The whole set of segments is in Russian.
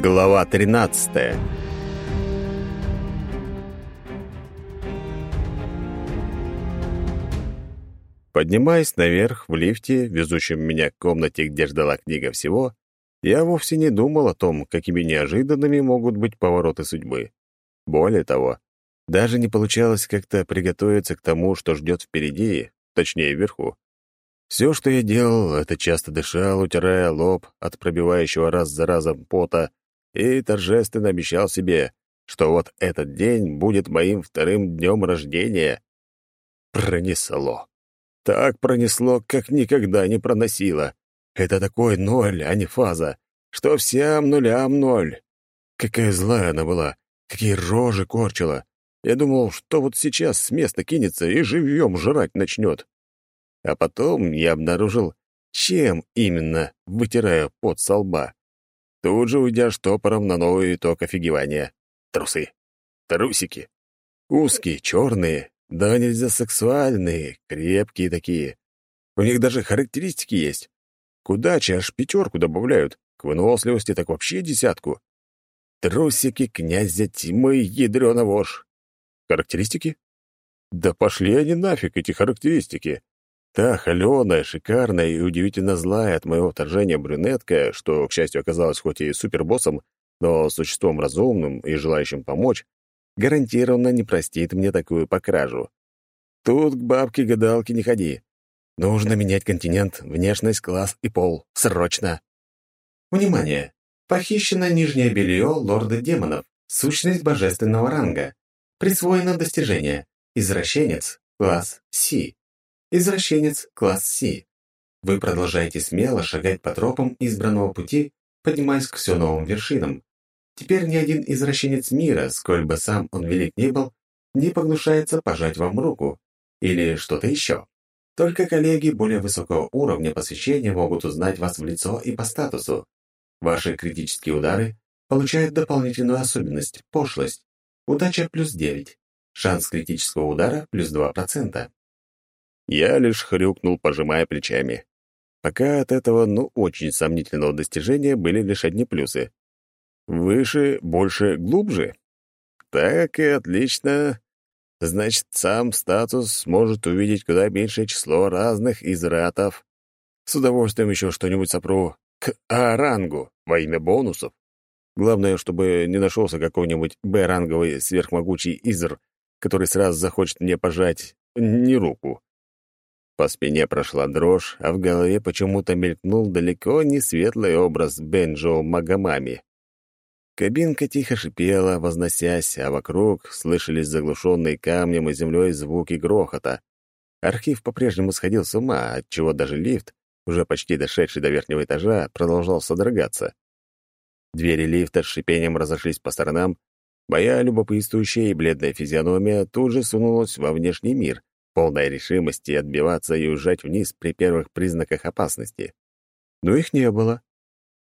Глава 13. Поднимаясь наверх в лифте, везущем меня к комнате, где ждала книга всего, я вовсе не думал о том, какими неожиданными могут быть повороты судьбы. Более того, даже не получалось как-то приготовиться к тому, что ждет впереди, точнее, вверху. Все, что я делал, это часто дышал, утирая лоб от пробивающего раз за разом пота, и торжественно обещал себе, что вот этот день будет моим вторым днем рождения. Пронесло. Так пронесло, как никогда не проносило. Это такой ноль, а не фаза, что всем нулям ноль. Какая злая она была, какие рожи корчила. Я думал, что вот сейчас с места кинется и живьем жрать начнет. А потом я обнаружил, чем именно вытираю пот со лба. Тут же уйдя штопором на новый итог офигевания. Трусы. Трусики. Узкие, черные, да нельзя сексуальные, крепкие такие. У них даже характеристики есть. К удаче аж пятерку добавляют, к выносливости так вообще десятку. Трусики князя тьмы ядрёна вошь. Характеристики? Да пошли они нафиг, эти характеристики. Та холеная, шикарная и удивительно злая от моего вторжения брюнетка, что, к счастью, оказалась хоть и супербоссом, но существом разумным и желающим помочь, гарантированно не простит мне такую покражу. Тут к бабке-гадалке не ходи. Нужно менять континент, внешность, класс и пол. Срочно. Внимание! Похищено нижнее белье лорда демонов, сущность божественного ранга. Присвоено достижение. Извращенец, класс Си. Извращенец, класс Си. Вы продолжаете смело шагать по тропам избранного пути, поднимаясь к все новым вершинам. Теперь ни один извращенец мира, сколь бы сам он велик не был, не погнушается пожать вам руку. Или что-то еще. Только коллеги более высокого уровня посвящения могут узнать вас в лицо и по статусу. Ваши критические удары получают дополнительную особенность – пошлость. Удача плюс 9. Шанс критического удара плюс 2%. Я лишь хрюкнул, пожимая плечами. Пока от этого, ну, очень сомнительного достижения были лишь одни плюсы. Выше, больше, глубже. Так и отлично. Значит, сам статус сможет увидеть куда меньшее число разных изратов. С удовольствием еще что-нибудь сопру к А-рангу во имя бонусов. Главное, чтобы не нашелся какой-нибудь Б-ранговый сверхмогучий изр, который сразу захочет мне пожать не руку. По спине прошла дрожь, а в голове почему-то мелькнул далеко не светлый образ Бенджо Магомами. Кабинка тихо шипела, возносясь, а вокруг слышались заглушенные камнем и землей звуки грохота. Архив по-прежнему сходил с ума, отчего даже лифт, уже почти дошедший до верхнего этажа, продолжал содрогаться. Двери лифта с шипением разошлись по сторонам, моя любопытствующая и бледная физиономия тут же сунулась во внешний мир, полная решимости отбиваться и уезжать вниз при первых признаках опасности. Но их не было.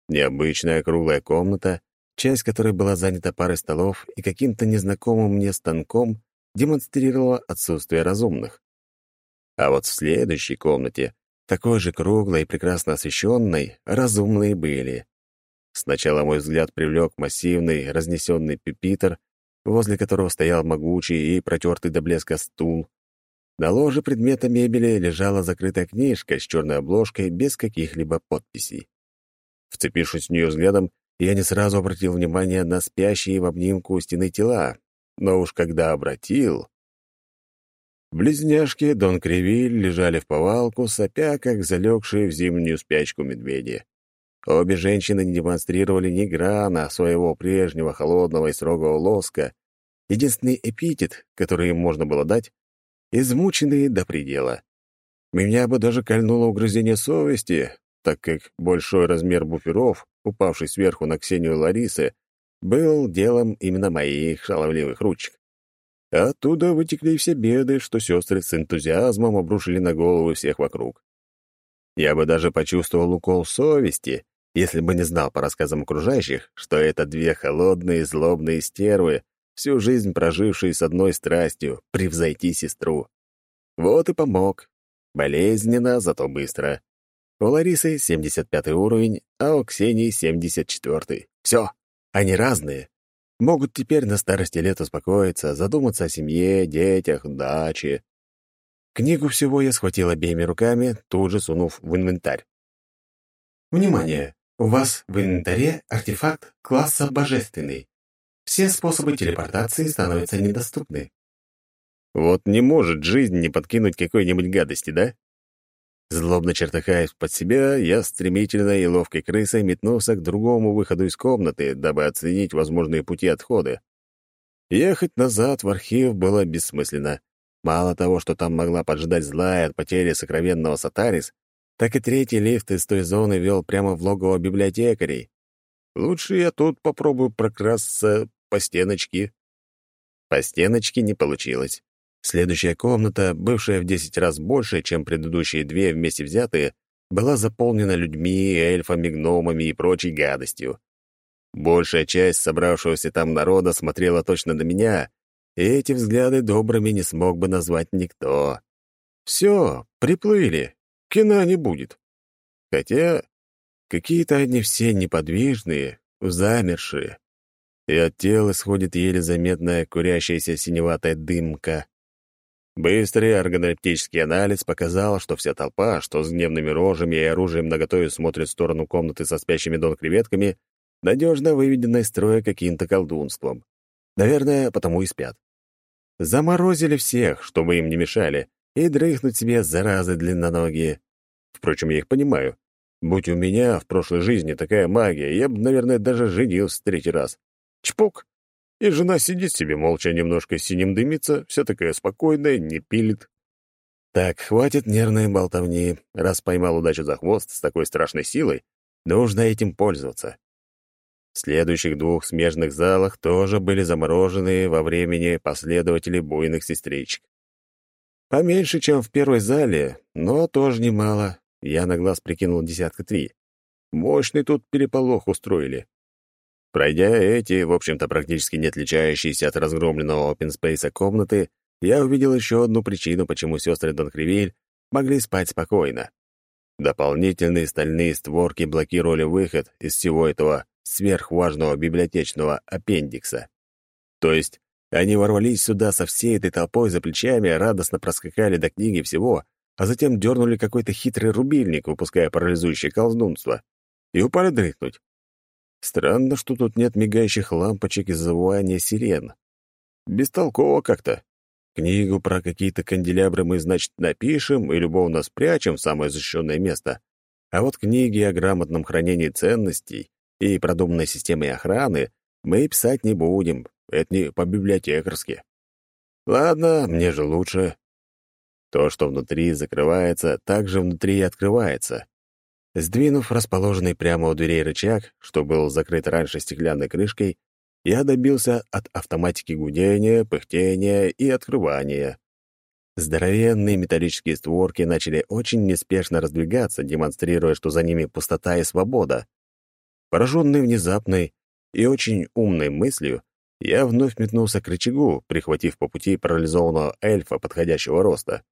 Необычная круглая комната, часть которой была занята парой столов и каким-то незнакомым мне станком, демонстрировала отсутствие разумных. А вот в следующей комнате, такой же круглой и прекрасно освещенной, разумные были. Сначала мой взгляд привлек массивный, разнесенный пюпитр, возле которого стоял могучий и протертый до блеска стул, на ложе предмета мебели лежала закрытая книжка с черной обложкой без каких-либо подписей. Вцепившись в нее взглядом, я не сразу обратил внимание на спящие в обнимку у стены тела, но уж когда обратил... Близняшки Дон Кривиль лежали в повалку, сопя, как залегшие в зимнюю спячку медведи. Обе женщины не демонстрировали ни грана своего прежнего холодного и строгого лоска. Единственный эпитет, который им можно было дать, измученные до предела. Меня бы даже кольнуло угрызение совести, так как большой размер буферов, упавший сверху на Ксению Ларисы, был делом именно моих шаловливых ручек. Оттуда вытекли все беды, что сестры с энтузиазмом обрушили на головы всех вокруг. Я бы даже почувствовал укол совести, если бы не знал по рассказам окружающих, что это две холодные злобные стервы, всю жизнь проживший с одной страстью — превзойти сестру. Вот и помог. Болезненно, зато быстро. У Ларисы 75 уровень, а у Ксении 74. Все, Они разные. Могут теперь на старости лет успокоиться, задуматься о семье, детях, даче. Книгу всего я схватил обеими руками, тут же сунув в инвентарь. Внимание! У вас в инвентаре артефакт класса «Божественный». Все способы телепортации становятся недоступны. Вот не может жизнь не подкинуть какой-нибудь гадости, да? Злобно чертыхаясь под себя, я стремительно и ловкой крысой метнулся к другому выходу из комнаты, дабы оценить возможные пути отхода. Ехать назад в архив было бессмысленно. Мало того, что там могла поджидать злая от потери сокровенного Сатарис, так и третий лифт из той зоны вел прямо в логово библиотекарей. Лучше я тут попробую прокрасться по стеночке. По стеночке не получилось. Следующая комната, бывшая в десять раз больше, чем предыдущие две вместе взятые, была заполнена людьми, эльфами, гномами и прочей гадостью. Большая часть собравшегося там народа смотрела точно на меня, и эти взгляды добрыми не смог бы назвать никто. Все, приплыли, кино не будет. Хотя какие-то они все неподвижные, замершие, и от тел исходит еле заметная курящаяся синеватая дымка. Быстрый органолептический анализ показал, что вся толпа, что с гневными рожами и оружием наготове смотрит в сторону комнаты со спящими дон-креветками, надежно выведена из строя каким-то колдунством. Наверное, потому и спят. Заморозили всех, чтобы им не мешали, и дрыхнуть себе заразы длинноногие. Впрочем, я их понимаю. Будь у меня в прошлой жизни такая магия, я бы, наверное, даже женился третий раз. Чпок! И жена сидит себе молча, немножко синим дымится, вся такая спокойная, не пилит. Так, хватит нервной болтовни. Раз поймал удачу за хвост с такой страшной силой, нужно этим пользоваться. В следующих двух смежных залах тоже были заморожены во времени последователи буйных сестричек. Поменьше, чем в первой зале, но тоже немало. Я на глаз прикинул десятка три. Мощный тут переполох устроили. Пройдя эти, в общем-то, практически не отличающиеся от разгромленного опенспейса комнаты, я увидел еще одну причину, почему сестры Донкривиль могли спать спокойно. Дополнительные стальные створки блокировали выход из всего этого сверхважного библиотечного аппендикса. То есть они ворвались сюда со всей этой толпой за плечами, радостно проскакали до книги всего, а затем дернули какой-то хитрый рубильник, выпуская парализующее колдунство, и упали дрыхнуть. Странно, что тут нет мигающих лампочек из завывания сирен. Бестолково как-то. Книгу про какие-то канделябры мы, значит, напишем и любовно спрячем в самое защищенное место. А вот книги о грамотном хранении ценностей и продуманной системе охраны мы писать не будем. Это не по-библиотекарски. Ладно, мне же лучше. То, что внутри закрывается, также внутри и открывается. Сдвинув расположенный прямо у дверей рычаг, что был закрыт раньше стеклянной крышкой, я добился от автоматики гудения, пыхтения и открывания. Здоровенные металлические створки начали очень неспешно раздвигаться, демонстрируя, что за ними пустота и свобода. Пораженный внезапной и очень умной мыслью, я вновь метнулся к рычагу, прихватив по пути парализованного эльфа подходящего роста.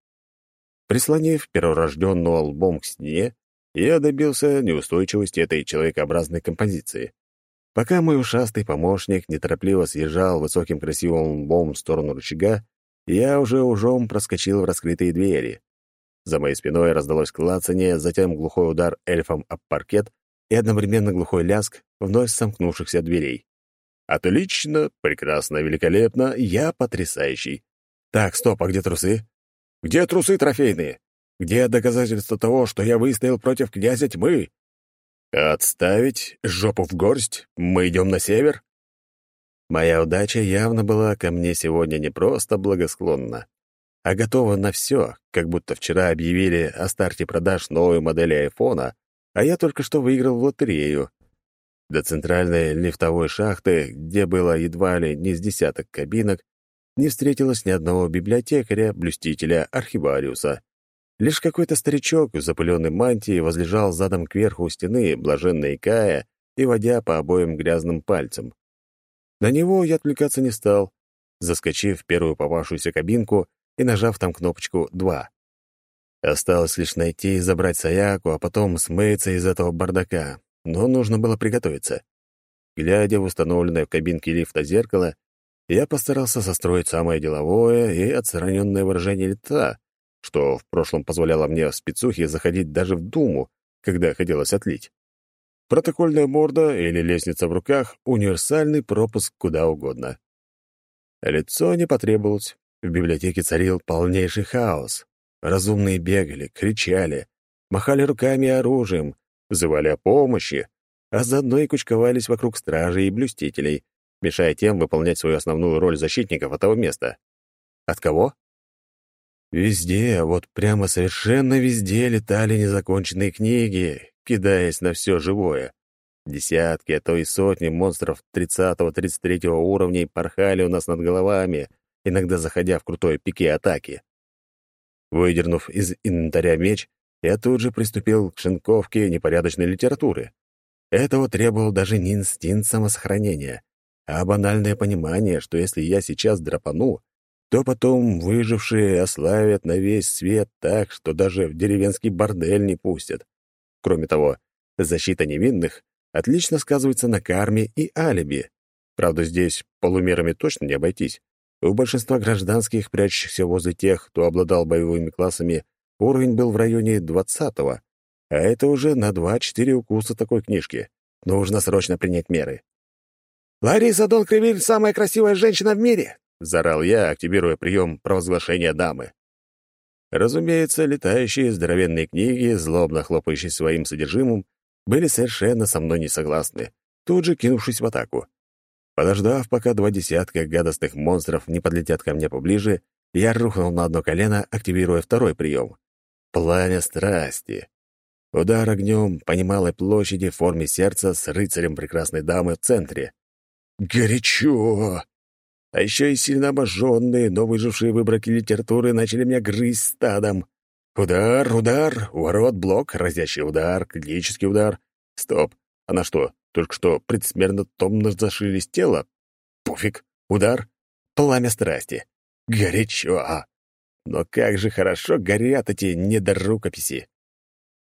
Прислонив перворожденного лбом к стене, я добился неустойчивости этой человекообразной композиции. Пока мой ушастый помощник неторопливо съезжал высоким красивым лбом в сторону рычага, я уже ужом проскочил в раскрытые двери. За моей спиной раздалось клацанье, затем глухой удар эльфом об паркет и одновременно глухой ляск вновь сомкнувшихся дверей. Отлично, прекрасно, великолепно, я потрясающий. Так, стоп, а где трусы? Где трусы трофейные? Где доказательства того, что я выстоял против князя тьмы? Отставить жопу в горсть, мы идем на север? Моя удача явно была ко мне сегодня не просто благосклонна, а готова на все, как будто вчера объявили о старте продаж новой модели айфона, а я только что выиграл в лотерею. До центральной лифтовой шахты, где было едва ли не с десяток кабинок, не встретилось ни одного библиотекаря, блюстителя, архивариуса. Лишь какой-то старичок в запыленной мантии возлежал задом кверху у стены, блаженно икая и водя по обоим грязным пальцам. На него я отвлекаться не стал, заскочив в первую попавшуюся кабинку и нажав там кнопочку «2». Осталось лишь найти и забрать Саяку, а потом смыться из этого бардака, но нужно было приготовиться. глядя в установленное в кабинке лифта зеркало, я постарался состроить самое деловое и отстраненное выражение лица, что в прошлом позволяло мне в спецухе заходить даже в Думу, когда хотелось отлить. Протокольная морда или лестница в руках — универсальный пропуск куда угодно. Лицо не потребовалось. В библиотеке царил полнейший хаос. Разумные бегали, кричали, махали руками и оружием, взывали о помощи, а заодно и кучковались вокруг стражей и блюстителей, мешая тем выполнять свою основную роль защитников этого места. От кого? Везде, вот прямо совершенно везде летали незаконченные книги, кидаясь на все живое. Десятки, а то и сотни монстров 30-33 уровней порхали у нас над головами, иногда заходя в крутой пике атаки. Выдернув из инвентаря меч, я тут же приступил к шинковке непорядочной литературы. Этого требовал даже не инстинкт самосохранения, а банальное понимание, что если я сейчас драпану, то потом выжившие ославят на весь свет так, что даже в деревенский бордель не пустят. Кроме того, защита невинных отлично сказывается на карме и алиби. Правда, здесь полумерами точно не обойтись. У большинства гражданских, прячущихся возле тех, кто обладал боевыми классами, уровень был в районе двадцатого, а это уже на два-четыре укуса такой книжки. Нужно срочно принять меры. «Лариса Дон Кривиль — самая красивая женщина в мире!» — заорал я, активируя прием провозглашения дамы. Разумеется, летающие здоровенные книги, злобно хлопающие своим содержимым, были совершенно со мной не согласны, тут же кинувшись в атаку. Подождав, пока два десятка гадостных монстров не подлетят ко мне поближе, я рухнул на одно колено, активируя второй прием. Пламя страсти. Удар огнем по немалой площади в форме сердца с рыцарем прекрасной дамы в центре. Горячо! А еще и сильно обожженные, но выжившие выброки литературы начали меня грызть стадом. Удар, удар, уворот, блок, разящий удар, клинический удар. Стоп, она что, только что предсмертно томно зашились тело? Пофиг, удар, пламя страсти. Горячо! Но как же хорошо горят эти недорукописи!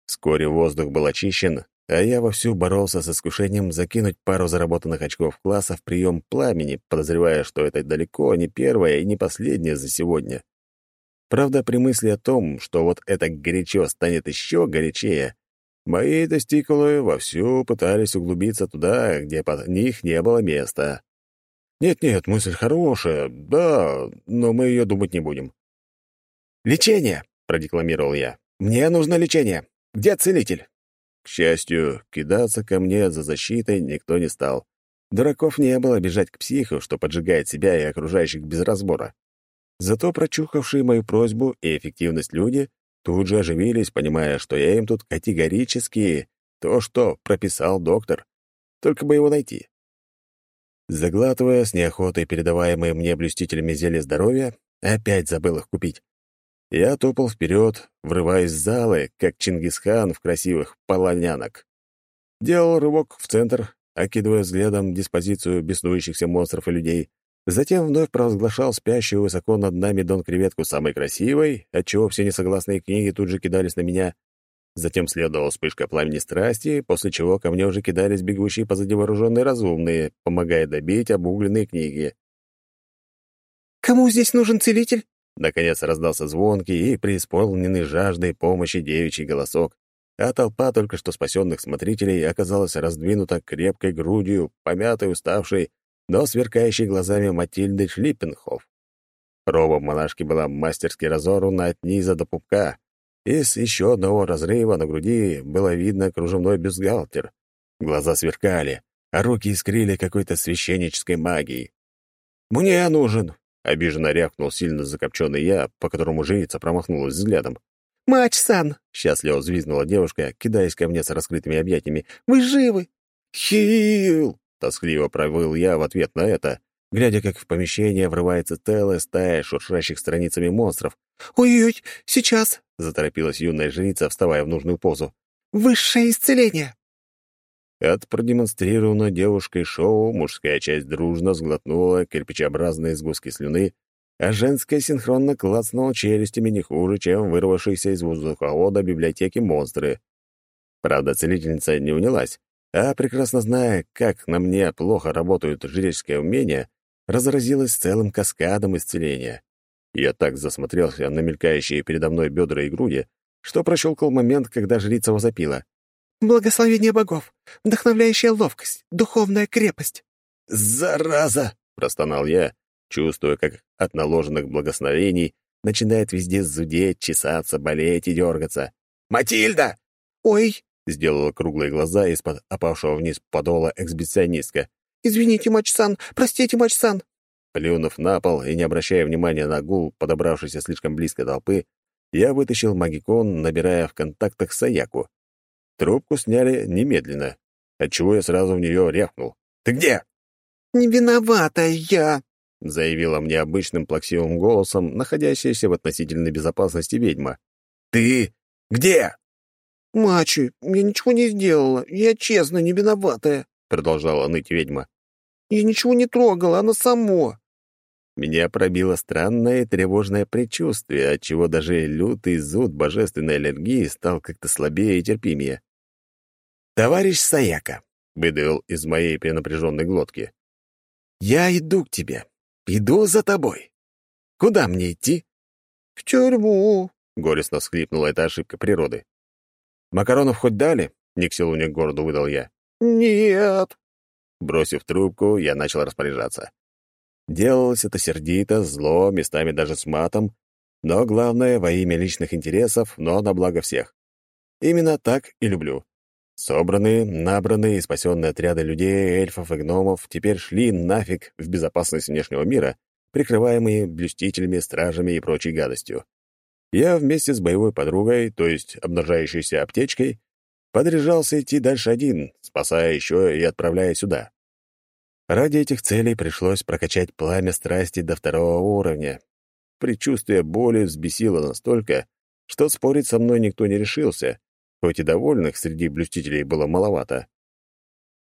Вскоре воздух был очищен, а я вовсю боролся с искушением закинуть пару заработанных очков класса в прием пламени, подозревая, что это далеко не первое и не последнее за сегодня. Правда, при мысли о том, что вот это горячо станет еще горячее, мои достикулы вовсю пытались углубиться туда, где под них не было места. Нет-нет, мысль хорошая, да, но мы ее думать не будем. «Лечение!» — продекламировал я. «Мне нужно лечение. Где целитель?» Счастью, кидаться ко мне за защитой никто не стал. Дураков не было бежать к психу, что поджигает себя и окружающих без разбора. Зато прочухавшие мою просьбу и эффективность люди тут же оживились, понимая, что я им тут категорически то, что прописал доктор. Только бы его найти. Заглатывая с неохотой передаваемые мне блюстителями зелья здоровья, опять забыл их купить. Я топал вперед, врываясь в залы, как Чингисхан в красивых полонянок. Делал рывок в центр, окидывая взглядом диспозицию беснующихся монстров и людей, затем вновь провозглашал спящую высоко над нами Дон-креветку самой красивой, отчего все несогласные книги тут же кидались на меня. Затем следовала вспышка пламени страсти, после чего ко мне уже кидались бегущие позади вооруженные разумные, помогая добить обугленные книги. «Кому здесь нужен целитель?» Наконец раздался звонкий и преисполненный жаждой помощи девичий голосок, а толпа только что спасенных смотрителей оказалась раздвинута крепкой грудью, помятой, уставшей, но сверкающей глазами Матильды Шлиппенхоф. Роба монашки была мастерски разорвана от низа до пупка, и с еще одного разрыва на груди было видно кружевной бюстгальтер. Глаза сверкали, а руки искрили какой-то священнической магией. «Мне нужен!» — обиженно рявкнул сильно закопченный я, по которому жрица промахнулась взглядом. «Мач-сан!» — счастливо взвизгнула девушка, кидаясь ко мне с раскрытыми объятиями. «Вы живы!» «Хил!» — тоскливо провыл я в ответ на это, глядя, как в помещение врывается целая стая шуршащих страницами монстров. «Ой-ой, сейчас!» — заторопилась юная жрица, вставая в нужную позу. «Высшее исцеление!» От продемонстрированного девушкой шоу мужская часть дружно сглотнула кирпичеобразные сгустки слюны, а женская синхронно клацнула челюстями не хуже, чем вырвавшиеся из воздуховода библиотеки монстры. Правда, целительница не унялась, а прекрасно зная, как на мне плохо работают жреческие умения, разразилась целым каскадом исцеления. Я так засмотрелся на мелькающие передо мной бедра и груди, что прощелкал момент, когда жрица возопила. «Благословение богов! Вдохновляющая ловкость! Духовная крепость!» «Зараза!» — простонал я, чувствуя, как от наложенных благословений начинает везде зудеть, чесаться, болеть и дергаться. «Матильда!» «Ой!» — сделала круглые глаза из-под опавшего вниз подола эксбиционистка. «Извините, Мач-сан! Простите, Мач-сан!» Плюнув на пол и не обращая внимания на гул, подобравшейся слишком близко толпы, я вытащил магикон, набирая в контактах Саяку. Трубку сняли немедленно, отчего я сразу в нее рявкнул. «Ты где?» «Не виновата я!» — заявила мне обычным плаксивым голосом, находящаяся в относительной безопасности ведьма. «Ты где?» «Мачи, я ничего не сделала. Я честно не виноватая», — продолжала ныть ведьма. «Я ничего не трогала, оно само». Меня пробило странное и тревожное предчувствие, отчего даже лютый зуд божественной аллергии стал как-то слабее и терпимее. «Товарищ Саяка», — выдавил из моей перенапряженной глотки, — «я иду к тебе. Иду за тобой. Куда мне идти?» «В тюрьму», — горестно всхлипнула эта ошибка природы. «Макаронов хоть дали?» — не к селу, ни к городу выдал я. «Нет». Бросив трубку, я начал распоряжаться. Делалось это сердито, зло, местами даже с матом, но главное — во имя личных интересов, но на благо всех. Именно так и люблю. Собранные, набранные и спасенные отряды людей, эльфов и гномов теперь шли нафиг в безопасность внешнего мира, прикрываемые блюстителями, стражами и прочей гадостью. Я вместе с боевой подругой, то есть обнажающейся аптечкой, подряжался идти дальше один, спасая еще и отправляя сюда. Ради этих целей пришлось прокачать пламя страсти до второго уровня. Предчувствие боли взбесило настолько, что спорить со мной никто не решился, хоть и довольных среди блюстителей было маловато.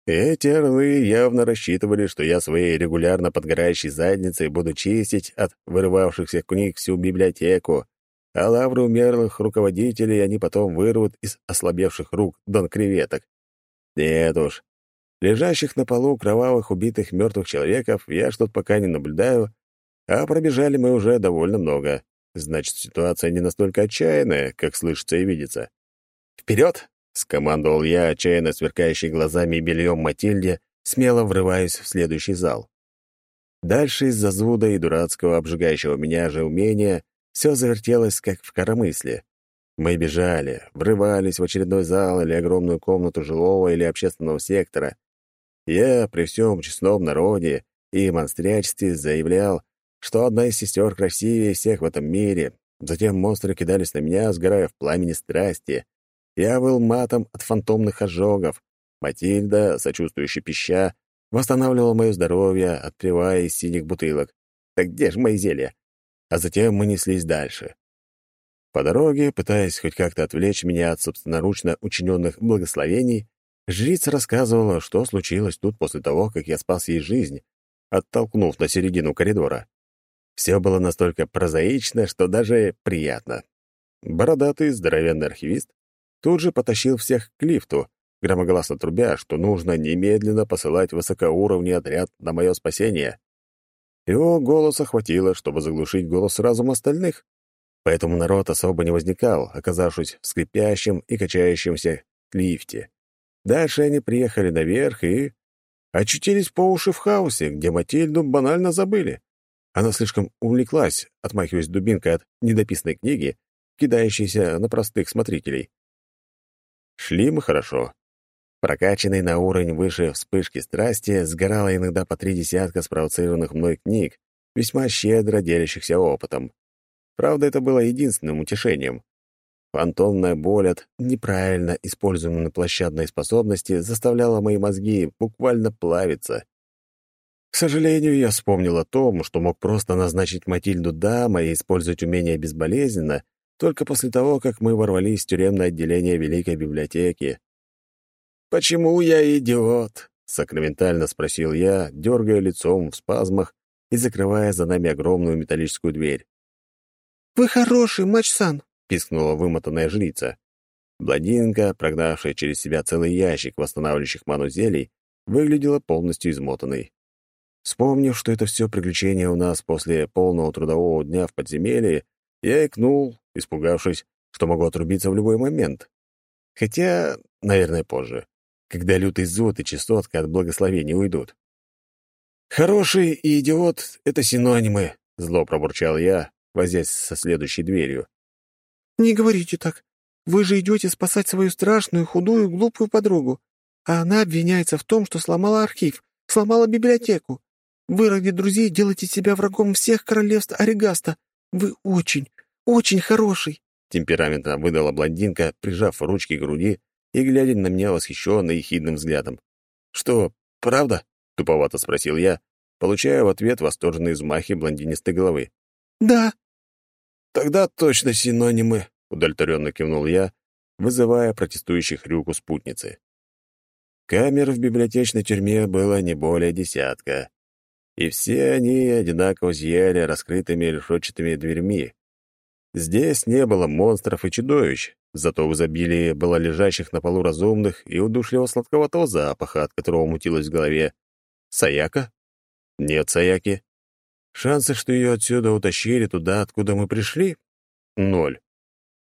Эти орлы явно рассчитывали, что я своей регулярно подгорающей задницей буду чистить от вырывавшихся книг всю библиотеку, а лавры умерлых руководителей они потом вырвут из ослабевших рук дон креветок. Нет уж, лежащих на полу кровавых убитых мертвых человеков я что-то пока не наблюдаю, а пробежали мы уже довольно много. Значит, ситуация не настолько отчаянная, как слышится и видится. «Вперед!» — скомандовал я, отчаянно сверкающий глазами и бельем Матильде, смело врываясь в следующий зал. Дальше из-за зуда и дурацкого обжигающего меня же умения все завертелось, как в коромысле. Мы бежали, врывались в очередной зал или огромную комнату жилого или общественного сектора. Я при всем честном народе и монстрячестве заявлял, что одна из сестер красивее всех в этом мире. Затем монстры кидались на меня, сгорая в пламени страсти. Я был матом от фантомных ожогов. Матильда, сочувствующая пища, восстанавливала мое здоровье, отпивая из синих бутылок. Так где же мои зелья? А затем мы неслись дальше. По дороге, пытаясь хоть как-то отвлечь меня от собственноручно учиненных благословений, жрица рассказывала, что случилось тут после того, как я спас ей жизнь, оттолкнув на середину коридора. Все было настолько прозаично, что даже приятно. Бородатый, здоровенный архивист тут же потащил всех к лифту, громогласно трубя, что нужно немедленно посылать высокоуровневый отряд на мое спасение. Его голоса хватило, чтобы заглушить голос разума остальных, поэтому народ особо не возникал, оказавшись в скрипящем и качающемся лифте. Дальше они приехали наверх и очутились по уши в хаосе, где Матильду банально забыли. Она слишком увлеклась, отмахиваясь дубинкой от недописанной книги, кидающейся на простых смотрителей. Шли мы хорошо. Прокачанный на уровень выше вспышки страсти, сгорало иногда по три десятка спровоцированных мной книг, весьма щедро делящихся опытом. Правда, это было единственным утешением. Фантомная боль от неправильно используемой площадной способности заставляла мои мозги буквально плавиться. К сожалению, я вспомнил о том, что мог просто назначить Матильду дамой и использовать умение безболезненно, только после того, как мы ворвались в тюремное отделение Великой библиотеки. «Почему я идиот?» — сакраментально спросил я, дергая лицом в спазмах и закрывая за нами огромную металлическую дверь. «Вы хороший, Мач-сан!» — пискнула вымотанная жрица. Блондинка, прогнавшая через себя целый ящик восстанавливающих ману зелий, выглядела полностью измотанной. Вспомнив, что это все приключение у нас после полного трудового дня в подземелье, я икнул, испугавшись, что могу отрубиться в любой момент. Хотя, наверное, позже, когда лютый зуд и частотка от благословения уйдут. «Хороший и идиот — это синонимы», — зло пробурчал я, возясь со следующей дверью. «Не говорите так. Вы же идете спасать свою страшную, худую, глупую подругу, а она обвиняется в том, что сломала архив, сломала библиотеку. Вы ради друзей делаете себя врагом всех королевств Орегаста. Вы очень, очень хороший. Темпераментно выдала блондинка, прижав ручки к груди и глядя на меня восхищенно и хидным взглядом. «Что, правда?» — туповато спросил я, получая в ответ восторженные взмахи блондинистой головы. «Да». «Тогда точно синонимы», — удовлетворенно кивнул я, вызывая протестующих рюку спутницы. Камер в библиотечной тюрьме было не более десятка, и все они одинаково зияли раскрытыми решетчатыми дверьми. Здесь не было монстров и чудовищ, зато в изобилии было лежащих на полу разумных и удушливо сладковатого запаха, от которого мутилось в голове. Саяка? Нет Саяки. Шансы, что ее отсюда утащили туда, откуда мы пришли? Ноль.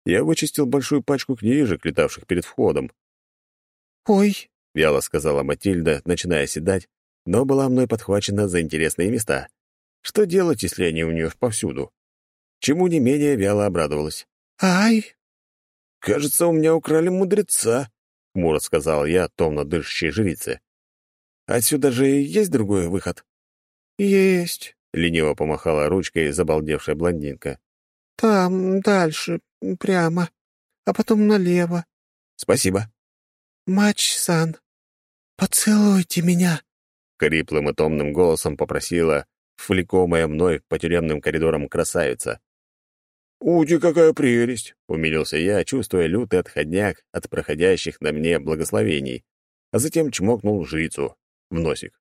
Я вычистил большую пачку книжек, летавших перед входом. «Ой», — вяло сказала Матильда, начиная седать, но была мной подхвачена за интересные места. Что делать, если они у нее повсюду? Чему не менее вяло обрадовалась. «Ай!» «Кажется, у меня украли мудреца», — хмуро сказал я томно дышащей жрице. «Отсюда же есть другой выход?» «Есть», — лениво помахала ручкой забалдевшая блондинка. «Там, дальше, прямо, а потом налево». «Спасибо». «Мач-сан, поцелуйте меня», Хриплым и томным голосом попросила влекомая мной по тюремным коридорам красавица. «Ути, какая прелесть!» — умилился я, чувствуя лютый отходняк от проходящих на мне благословений, а затем чмокнул жрицу в носик.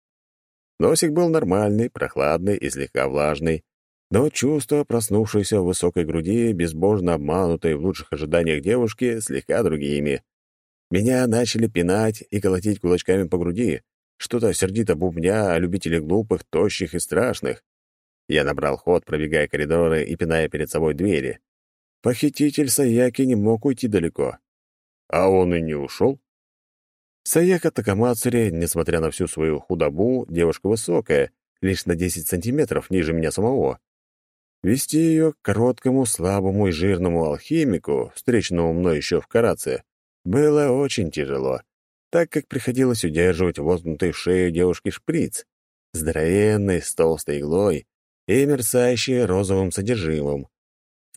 Носик был нормальный, прохладный и слегка влажный, но чувства, проснувшиеся в высокой груди, безбожно обманутой в лучших ожиданиях девушки, слегка другими. Меня начали пинать и колотить кулачками по груди, что-то сердито бубня о любителях глупых, тощих и страшных. Я набрал ход, пробегая коридоры и пиная перед собой двери. Похититель Саяки не мог уйти далеко. А он и не ушел. Саяка Такамацури, несмотря на всю свою худобу, девушка высокая, лишь на 10 сантиметров ниже меня самого. Вести ее к короткому, слабому и жирному алхимику, встреченному мной еще в Караце, было очень тяжело так как приходилось удерживать воткнутый в шею девушки шприц, здоровенный, с толстой иглой и мерцающий розовым содержимым.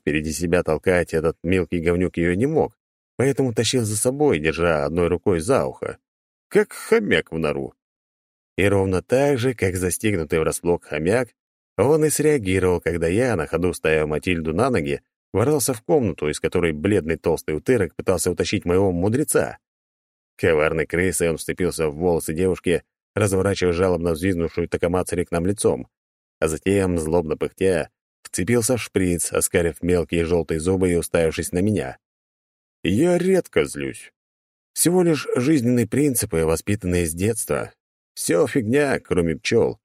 Впереди себя толкать этот мелкий говнюк ее не мог, поэтому тащил за собой, держа одной рукой за ухо, как хомяк в нору. И ровно так же, как застигнутый врасплох хомяк, он и среагировал, когда я, на ходу ставя Матильду на ноги, ворвался в комнату, из которой бледный толстый утырок пытался утащить моего мудреца. Коварной крысой он вцепился в волосы девушки, разворачивая жалобно взвизнувшую Такамацари к нам лицом, а затем, злобно пыхтя, вцепился в шприц, оскарив мелкие желтые зубы и уставившись на меня. Я редко злюсь. Всего лишь жизненные принципы, воспитанные с детства. Все фигня, кроме пчел.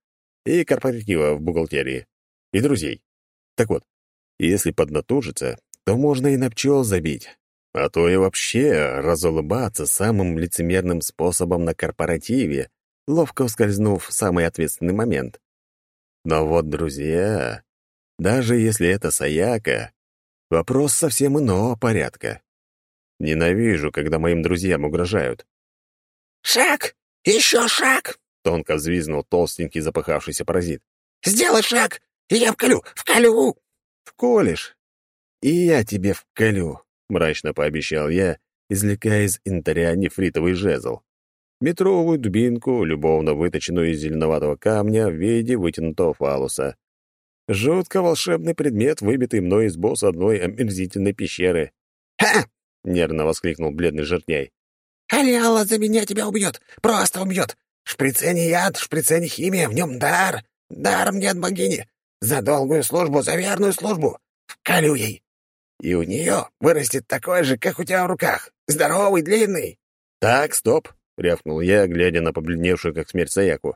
И корпоратива в бухгалтерии. И друзей. Так вот, если поднатужиться, то можно и на пчел забить, а то и вообще разулыбаться самым лицемерным способом на корпоративе, ловко ускользнув в самый ответственный момент. Но вот, друзья, даже если это Саяка, вопрос совсем иного порядка. Ненавижу, когда моим друзьям угрожают. «Шаг! Еще шаг!» — тонко взвизнул толстенький запыхавшийся паразит. «Сделай шаг, и я вколю, вколю!» «Вколешь, и я тебе вколю!» Мрачно пообещал я, извлекая из инвентаря нефритовый жезл. Метровую дубинку, любовно выточенную из зеленоватого камня в виде вытянутого фалуса. Жутко волшебный предмет, выбитый мной из босса одной омерзительной пещеры. «Ха!» — нервно воскликнул бледный жертняй. «Алиала за меня тебя убьет! Просто убьет! Шприце не яд, шприце не химия, в нем дар! Дар мне от богини! За долгую службу, за верную службу! Вколю ей!» И у нее вырастет такой же, как у тебя в руках. Здоровый, длинный. «Так, стоп!» — рявкнул я, глядя на побледневшую, как смерть Саяку.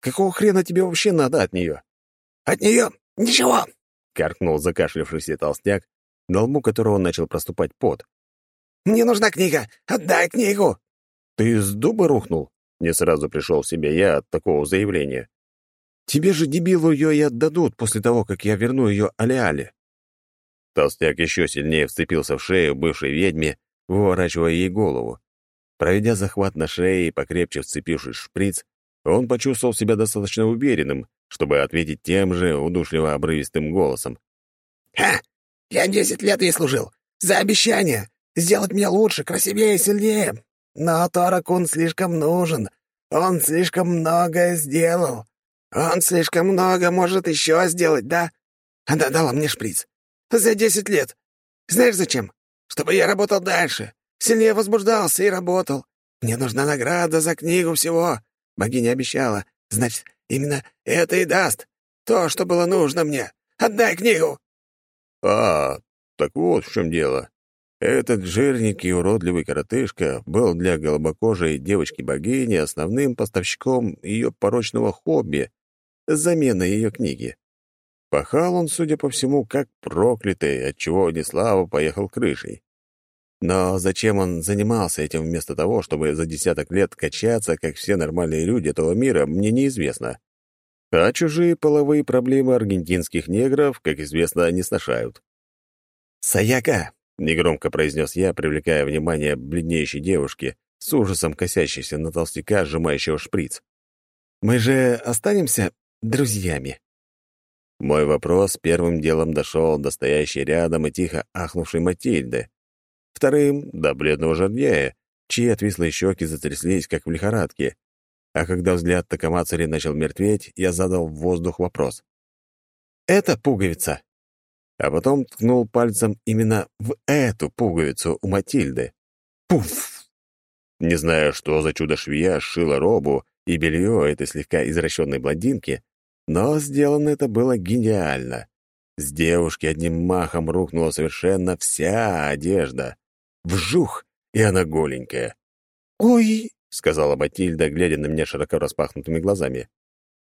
«Какого хрена тебе вообще надо от нее?» «От нее ничего!» — каркнул закашлявшийся толстяк, на лбу которого начал проступать пот. «Мне нужна книга! Отдай книгу!» «Ты с дуба рухнул?» — не сразу пришел в себя я от такого заявления. «Тебе же, дебилу, ее и отдадут после того, как я верну ее Алиале». Толстяк еще сильнее вцепился в шею бывшей ведьме, выворачивая ей голову. Проведя захват на шее и покрепче вцепившись шприц, он почувствовал себя достаточно уверенным, чтобы ответить тем же удушливо-обрывистым голосом. «Ха! Я десять лет ей служил! За обещание! Сделать меня лучше, красивее и сильнее! Но Торакун слишком нужен! Он слишком многое сделал! Он слишком много может еще сделать, да? Она дала мне шприц. За десять лет! Знаешь зачем? Чтобы я работал дальше, сильнее возбуждался и работал. Мне нужна награда за книгу всего. Богиня обещала. Значит, именно это и даст. То, что было нужно мне. Отдай книгу!» «А, так вот в чем дело. Этот жирник и уродливый коротышка был для голубокожей девочки-богини основным поставщиком ее порочного хобби — замена ее книги. Пахал он, судя по всему, как проклятый, отчего Неслава поехал крышей. Но зачем он занимался этим вместо того, чтобы за десяток лет качаться, как все нормальные люди этого мира, мне неизвестно. А чужие половые проблемы аргентинских негров, как известно, не сношают. «Саяка!» — негромко произнес я, привлекая внимание бледнеющей девушки, с ужасом косящейся на толстяка, сжимающего шприц. «Мы же останемся друзьями?» Мой вопрос первым делом дошел до стоящей рядом и тихо ахнувшей Матильды, Вторым — до бледного жердяя, чьи отвислые щеки затряслись, как в лихорадке. А когда взгляд Такамацари начал мертветь, я задал в воздух вопрос. «Это пуговица!» А потом ткнул пальцем именно в эту пуговицу у Матильды. Пуф! Не знаю, что за чудо-швея сшила робу и белье этой слегка извращенной блондинки, но сделано это было гениально. С девушки одним махом рухнула совершенно вся одежда. Вжух, и она голенькая. «Ой!» — сказала Батильда, глядя на меня широко распахнутыми глазами.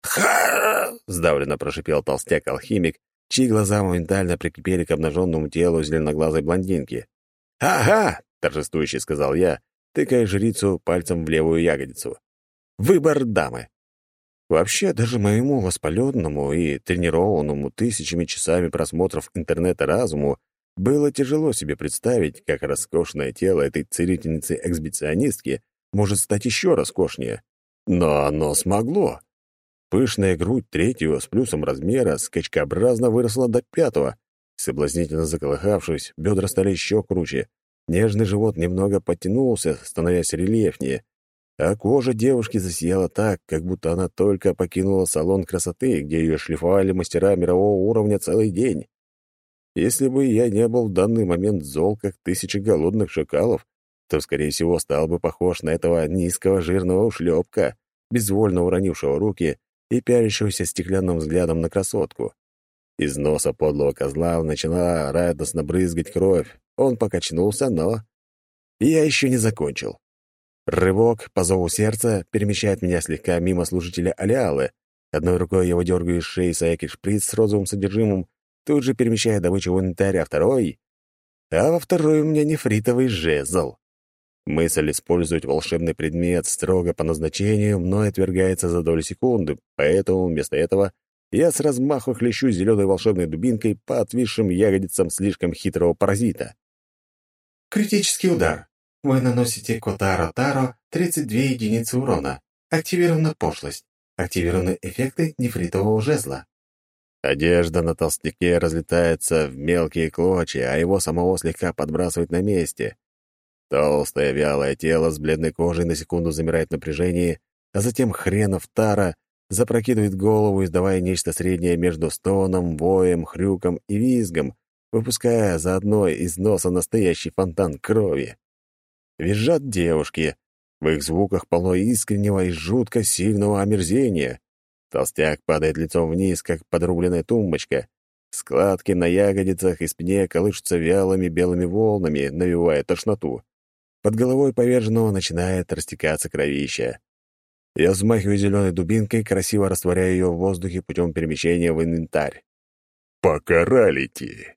«Ха!» — сдавленно прошипел толстяк-алхимик, чьи глаза моментально прикипели к обнаженному телу зеленоглазой блондинки. «Ага!» — торжествующе сказал я, тыкая жрицу пальцем в левую ягодицу. «Выбор дамы!» Вообще, даже моему воспаленному и тренированному тысячами часами просмотров интернета разуму было тяжело себе представить, как роскошное тело этой целительницы-эксбиционистки может стать еще роскошнее. Но оно смогло. Пышная грудь третьего с плюсом размера скачкообразно выросла до пятого. Соблазнительно заколыхавшись, бедра стали еще круче. Нежный живот немного подтянулся, становясь рельефнее. А кожа девушки засияла так, как будто она только покинула салон красоты, где ее шлифовали мастера мирового уровня целый день. Если бы я не был в данный момент зол, как тысячи голодных шакалов, то, скорее всего, стал бы похож на этого низкого жирного ушлепка, безвольно уронившего руки и пялящегося стеклянным взглядом на красотку. Из носа подлого козла начала радостно брызгать кровь. Он покачнулся, но... Я еще не закончил. Рывок по зову сердца перемещает меня слегка мимо служителя Алиалы. Одной рукой я выдергиваю из шеи Саяки шприц с розовым содержимым, тут же перемещая добычу в инвентарь, а второй... А во второй у меня нефритовый жезл. Мысль использовать волшебный предмет строго по назначению мной отвергается за долю секунды, поэтому вместо этого я с размаху хлещу зеленой волшебной дубинкой по отвисшим ягодицам слишком хитрого паразита. Критический удар. Вы наносите Котаро Таро 32 единицы урона. Активирована пошлость. Активированы эффекты нефритового жезла. Одежда на толстяке разлетается в мелкие клочья, а его самого слегка подбрасывает на месте. Толстое вялое тело с бледной кожей на секунду замирает в напряжении, а затем хренов тара запрокидывает голову, издавая нечто среднее между стоном, воем, хрюком и визгом, выпуская заодно из носа настоящий фонтан крови. Визжат девушки. В их звуках полно искреннего и жутко сильного омерзения. Толстяк падает лицом вниз, как подрубленная тумбочка. Складки на ягодицах и спине колышутся вялыми белыми волнами, навевая тошноту. Под головой поверженного начинает растекаться кровища. Я взмахиваю зеленой дубинкой, красиво растворяя ее в воздухе путем перемещения в инвентарь. «Покаралите!»